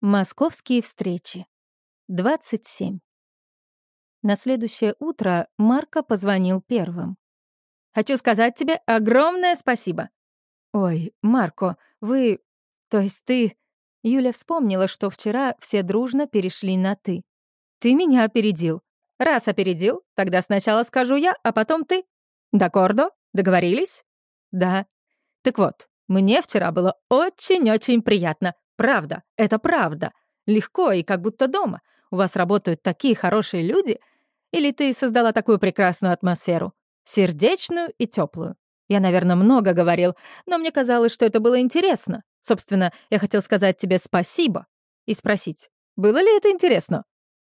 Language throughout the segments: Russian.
Московские встречи. 27. На следующее утро Марко позвонил первым. «Хочу сказать тебе огромное спасибо». «Ой, Марко, вы... То есть ты...» Юля вспомнила, что вчера все дружно перешли на «ты». «Ты меня опередил. Раз опередил, тогда сначала скажу я, а потом ты. Дакордо? Договорились?» «Да». «Так вот, мне вчера было очень-очень приятно. Правда, это правда. Легко и как будто дома. У вас работают такие хорошие люди. Или ты создала такую прекрасную атмосферу? Сердечную и теплую. Я, наверное, много говорил, но мне казалось, что это было интересно. Собственно, я хотел сказать тебе спасибо и спросить, было ли это интересно?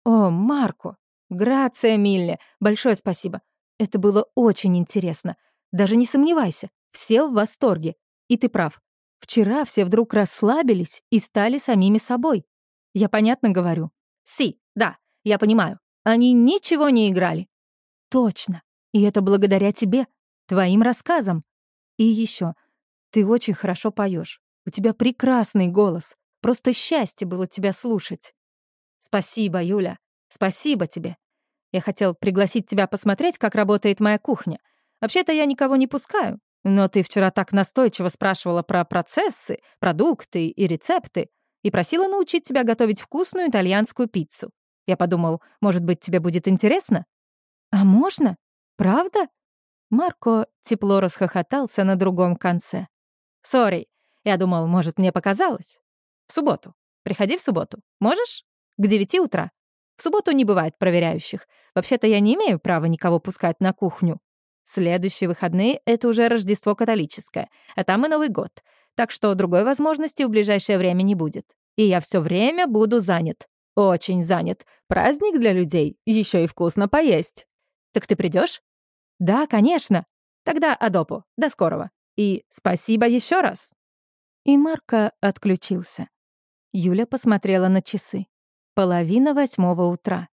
О, Марко, грация, Милле, большое спасибо. Это было очень интересно. Даже не сомневайся, все в восторге. И ты прав, Вчера все вдруг расслабились и стали самими собой. Я понятно говорю? Си, да, я понимаю. Они ничего не играли. Точно. И это благодаря тебе, твоим рассказам. И еще, ты очень хорошо поешь. У тебя прекрасный голос. Просто счастье было тебя слушать. Спасибо, Юля. Спасибо тебе. Я хотел пригласить тебя посмотреть, как работает моя кухня. Вообще-то я никого не пускаю. Но ты вчера так настойчиво спрашивала про процессы, продукты и рецепты и просила научить тебя готовить вкусную итальянскую пиццу. Я подумал, может быть, тебе будет интересно? А можно? Правда? Марко тепло расхохотался на другом конце. Сори, я думал, может, мне показалось. В субботу. Приходи в субботу. Можешь? К девяти утра. В субботу не бывает проверяющих. Вообще-то я не имею права никого пускать на кухню. Следующие выходные — это уже Рождество католическое, а там и Новый год. Так что другой возможности в ближайшее время не будет. И я все время буду занят. Очень занят. Праздник для людей. Еще и вкусно поесть. Так ты придешь? Да, конечно. Тогда адопу. До скорого. И спасибо еще раз. И Марко отключился. Юля посмотрела на часы. Половина восьмого утра.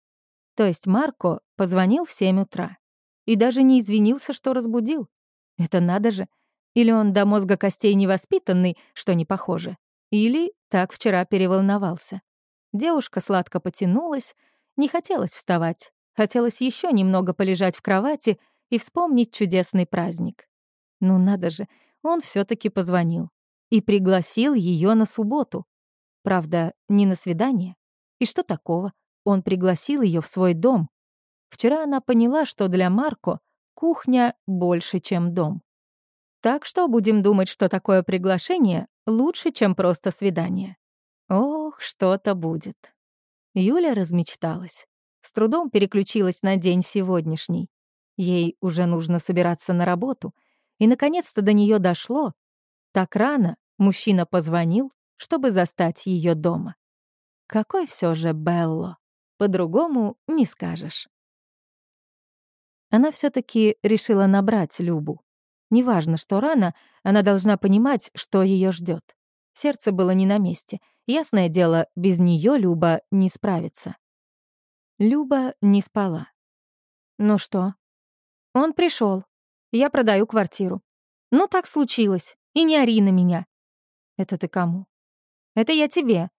То есть Марко позвонил в семь утра и даже не извинился, что разбудил. Это надо же. Или он до мозга костей невоспитанный, что не похоже. Или так вчера переволновался. Девушка сладко потянулась, не хотелось вставать. Хотелось еще немного полежать в кровати и вспомнить чудесный праздник. Ну надо же, он все таки позвонил. И пригласил ее на субботу. Правда, не на свидание. И что такого? Он пригласил ее в свой дом. Вчера она поняла, что для Марко кухня больше, чем дом. Так что будем думать, что такое приглашение лучше, чем просто свидание. Ох, что-то будет. Юля размечталась. С трудом переключилась на день сегодняшний. Ей уже нужно собираться на работу. И, наконец-то, до нее дошло. Так рано мужчина позвонил, чтобы застать ее дома. Какой все же Белло. По-другому не скажешь. Она все таки решила набрать Любу. Неважно, что рано, она должна понимать, что ее ждет. Сердце было не на месте. Ясное дело, без нее Люба не справится. Люба не спала. «Ну что?» «Он пришел. Я продаю квартиру. Ну, так случилось. И не ори на меня». «Это ты кому?» «Это я тебе».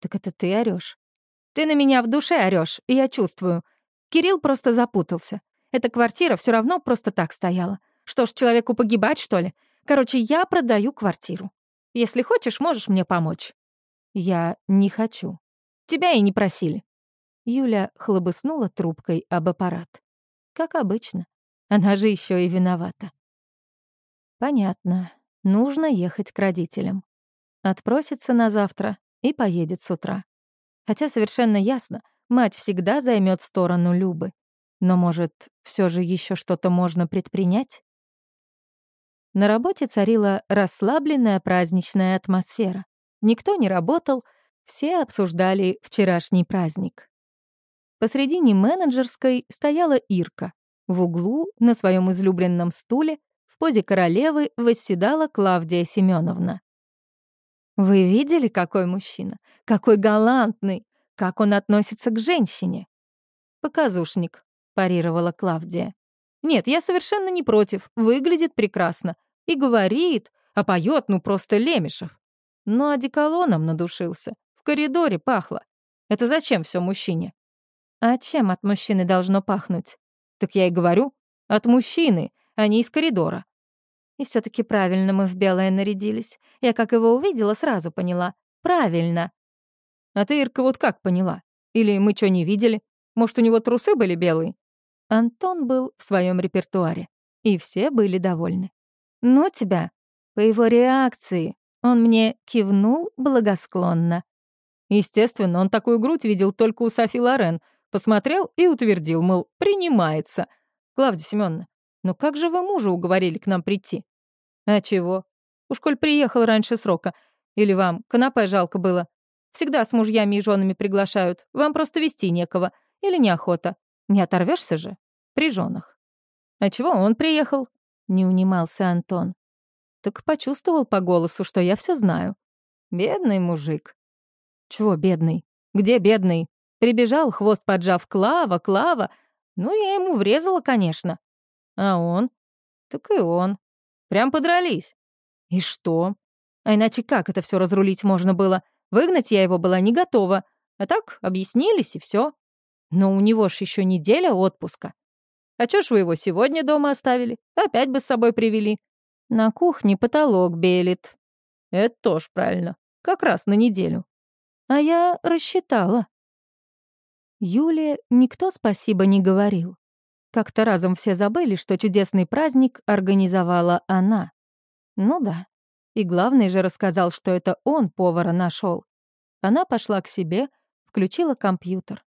«Так это ты орешь. «Ты на меня в душе орешь, и я чувствую. Кирилл просто запутался. Эта квартира все равно просто так стояла. Что ж, человеку погибать, что ли? Короче, я продаю квартиру. Если хочешь, можешь мне помочь». «Я не хочу». «Тебя и не просили». Юля хлобыснула трубкой об аппарат. Как обычно. Она же еще и виновата. Понятно. Нужно ехать к родителям. Отпросится на завтра и поедет с утра. Хотя совершенно ясно, мать всегда займет сторону Любы. Но, может, все же еще что-то можно предпринять? На работе царила расслабленная праздничная атмосфера. Никто не работал, все обсуждали вчерашний праздник. Посредине менеджерской стояла Ирка. В углу, на своем излюбленном стуле, в позе королевы восседала Клавдия Семеновна. «Вы видели, какой мужчина? Какой галантный! Как он относится к женщине?» «Показушник», парировала Клавдия. «Нет, я совершенно не против. Выглядит прекрасно. И говорит, а поет, ну просто Лемешев. Но одеколоном надушился. В коридоре пахло. Это зачем все мужчине? А чем от мужчины должно пахнуть? Так я и говорю, от мужчины, а не из коридора. И все таки правильно мы в белое нарядились. Я как его увидела, сразу поняла. Правильно. А ты, Ирка, вот как поняла? Или мы что не видели? Может, у него трусы были белые? Антон был в своем репертуаре, и все были довольны. «Ну тебя!» По его реакции он мне кивнул благосклонно. Естественно, он такую грудь видел только у Софи Лорен. Посмотрел и утвердил, мол, принимается. Клавдия Семеновна, ну как же вы мужа уговорили к нам прийти? А чего? Уж коль приехал раньше срока. Или вам канапе жалко было? Всегда с мужьями и женами приглашают. Вам просто вести некого. Или неохота. Не оторвешься же? При женах. А чего он приехал? Не унимался Антон. Так почувствовал по голосу, что я все знаю. Бедный мужик. Чего бедный? Где бедный? Прибежал, хвост поджав, Клава, Клава. Ну, я ему врезала, конечно. А он? Так и он. Прям подрались. И что? А иначе как это все разрулить можно было? Выгнать я его была не готова. А так объяснились, и все. Но у него ж еще неделя отпуска. А чё ж вы его сегодня дома оставили? Опять бы с собой привели. На кухне потолок белит. Это тоже правильно. Как раз на неделю. А я рассчитала. Юле никто спасибо не говорил. Как-то разом все забыли, что чудесный праздник организовала она. Ну да. И главный же рассказал, что это он повара нашел. Она пошла к себе, включила компьютер.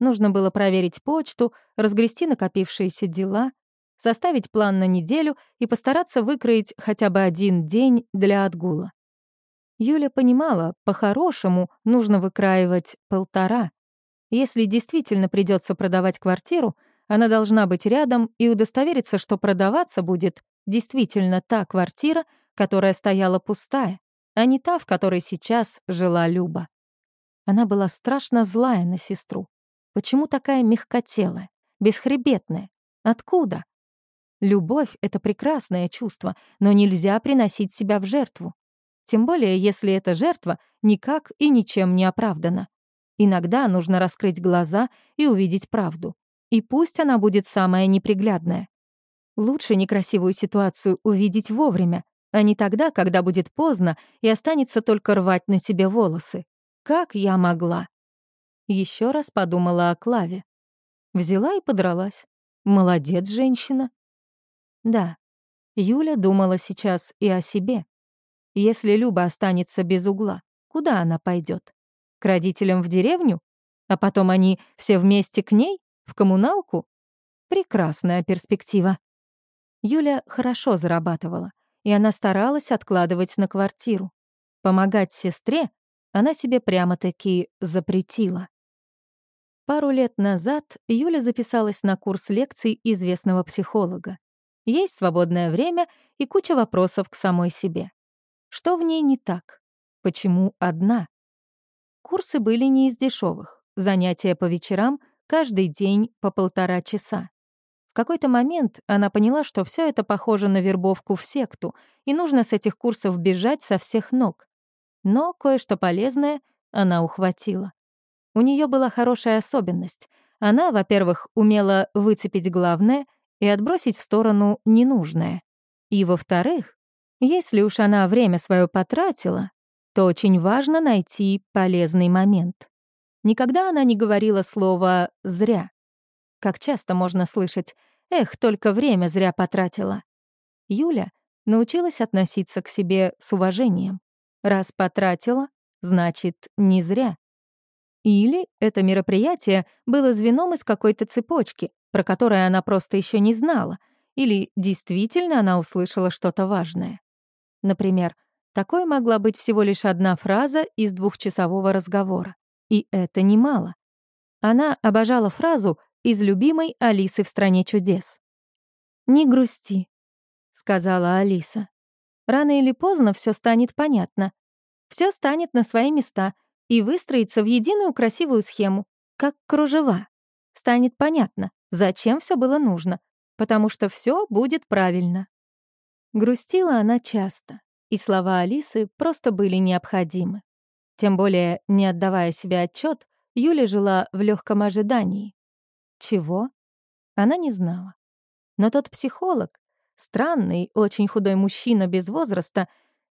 Нужно было проверить почту, разгрести накопившиеся дела, составить план на неделю и постараться выкроить хотя бы один день для отгула. Юля понимала, по-хорошему нужно выкраивать полтора. Если действительно придется продавать квартиру, она должна быть рядом и удостовериться, что продаваться будет действительно та квартира, которая стояла пустая, а не та, в которой сейчас жила Люба. Она была страшно злая на сестру. Почему такая мягкотелая, бесхребетная? Откуда? Любовь — это прекрасное чувство, но нельзя приносить себя в жертву. Тем более, если эта жертва никак и ничем не оправдана. Иногда нужно раскрыть глаза и увидеть правду. И пусть она будет самая неприглядная. Лучше некрасивую ситуацию увидеть вовремя, а не тогда, когда будет поздно и останется только рвать на тебе волосы. Как я могла? Еще раз подумала о Клаве. Взяла и подралась. Молодец, женщина. Да, Юля думала сейчас и о себе. Если Люба останется без угла, куда она пойдет? К родителям в деревню? А потом они все вместе к ней? В коммуналку? Прекрасная перспектива. Юля хорошо зарабатывала, и она старалась откладывать на квартиру. Помогать сестре она себе прямо-таки запретила. Пару лет назад Юля записалась на курс лекций известного психолога. Есть свободное время и куча вопросов к самой себе. Что в ней не так? Почему одна? Курсы были не из дешевых. Занятия по вечерам каждый день по полтора часа. В какой-то момент она поняла, что все это похоже на вербовку в секту, и нужно с этих курсов бежать со всех ног. Но кое-что полезное она ухватила. У нее была хорошая особенность. Она, во-первых, умела выцепить главное и отбросить в сторону ненужное. И, во-вторых, если уж она время свое потратила, то очень важно найти полезный момент. Никогда она не говорила слово «зря». Как часто можно слышать «эх, только время зря потратила». Юля научилась относиться к себе с уважением. Раз потратила, значит, не зря. Или это мероприятие было звеном из какой-то цепочки, про которое она просто еще не знала, или действительно она услышала что-то важное. Например, такой могла быть всего лишь одна фраза из двухчасового разговора. И это немало. Она обожала фразу из любимой Алисы в «Стране чудес». «Не грусти», — сказала Алиса. «Рано или поздно все станет понятно. Все станет на свои места — и выстроиться в единую красивую схему, как кружева. Станет понятно, зачем все было нужно, потому что все будет правильно. Грустила она часто, и слова Алисы просто были необходимы. Тем более, не отдавая себе отчет, Юля жила в легком ожидании. Чего? Она не знала. Но тот психолог, странный, очень худой мужчина без возраста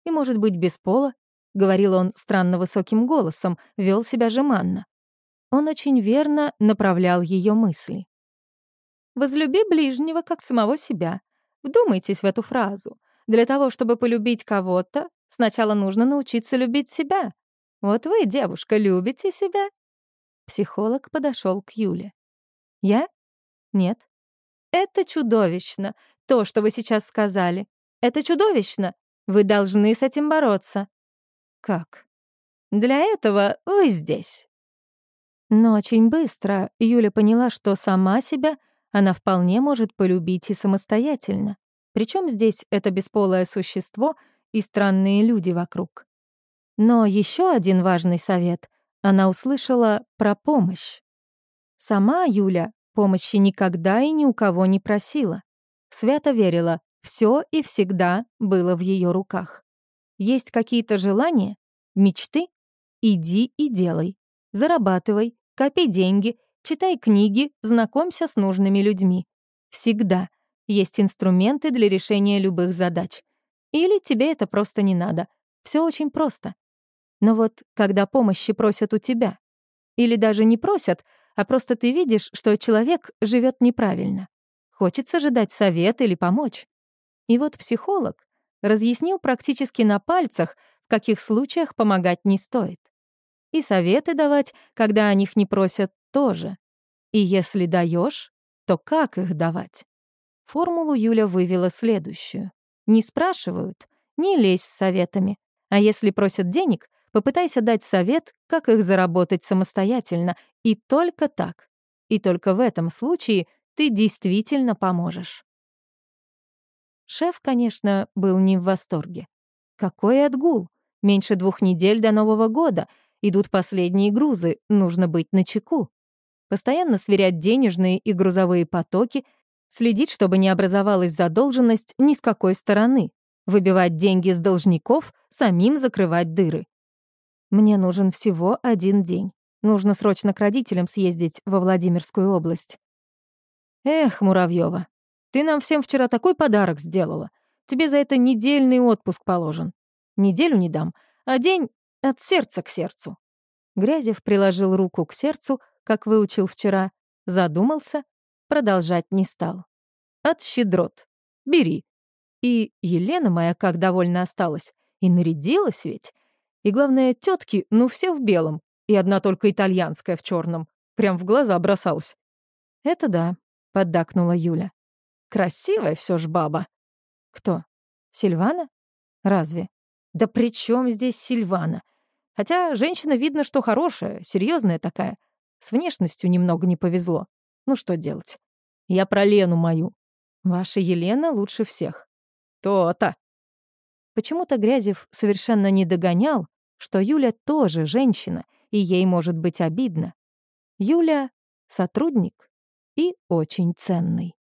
и, может быть, без пола, говорил он странно высоким голосом, вел себя жеманно. Он очень верно направлял ее мысли. «Возлюби ближнего, как самого себя. Вдумайтесь в эту фразу. Для того, чтобы полюбить кого-то, сначала нужно научиться любить себя. Вот вы, девушка, любите себя?» Психолог подошел к Юле. «Я? Нет. Это чудовищно, то, что вы сейчас сказали. Это чудовищно. Вы должны с этим бороться. Как? Для этого вы здесь. Но очень быстро Юля поняла, что сама себя она вполне может полюбить и самостоятельно. Причем здесь это бесполое существо и странные люди вокруг. Но еще один важный совет она услышала про помощь. Сама Юля помощи никогда и ни у кого не просила. Свято верила, все и всегда было в ее руках. Есть какие-то желания, мечты? Иди и делай. Зарабатывай, копи деньги, читай книги, знакомься с нужными людьми. Всегда есть инструменты для решения любых задач. Или тебе это просто не надо. Все очень просто. Но вот когда помощи просят у тебя, или даже не просят, а просто ты видишь, что человек живет неправильно, хочется же дать совет или помочь. И вот психолог разъяснил практически на пальцах, в каких случаях помогать не стоит. И советы давать, когда о них не просят, тоже. И если даешь, то как их давать? Формулу Юля вывела следующую. Не спрашивают, не лезь с советами. А если просят денег, попытайся дать совет, как их заработать самостоятельно, и только так. И только в этом случае ты действительно поможешь. Шеф, конечно, был не в восторге. Какой отгул? Меньше двух недель до Нового года. Идут последние грузы, нужно быть начеку. Постоянно сверять денежные и грузовые потоки, следить, чтобы не образовалась задолженность ни с какой стороны, выбивать деньги с должников, самим закрывать дыры. Мне нужен всего один день. Нужно срочно к родителям съездить во Владимирскую область. Эх, Муравьева, ты нам всем вчера такой подарок сделала. Тебе за это недельный отпуск положен. Неделю не дам, а день от сердца к сердцу». Грязев приложил руку к сердцу, как выучил вчера, задумался, продолжать не стал. «От щедрот. Бери». И Елена моя как довольна осталась. И нарядилась ведь. И главное, тетки, ну все в белом. И одна только итальянская в черном. Прям в глаза бросалась. «Это да», — поддакнула Юля. Красивая все ж баба. Кто? Сильвана? Разве? Да при чем здесь Сильвана? Хотя женщина видно, что хорошая, серьезная такая. С внешностью немного не повезло. Ну что делать? Я про Лену мою. Ваша Елена лучше всех. То-то. Почему-то Грязев совершенно не догонял, что Юля тоже женщина, и ей может быть обидно. Юля — сотрудник и очень ценный.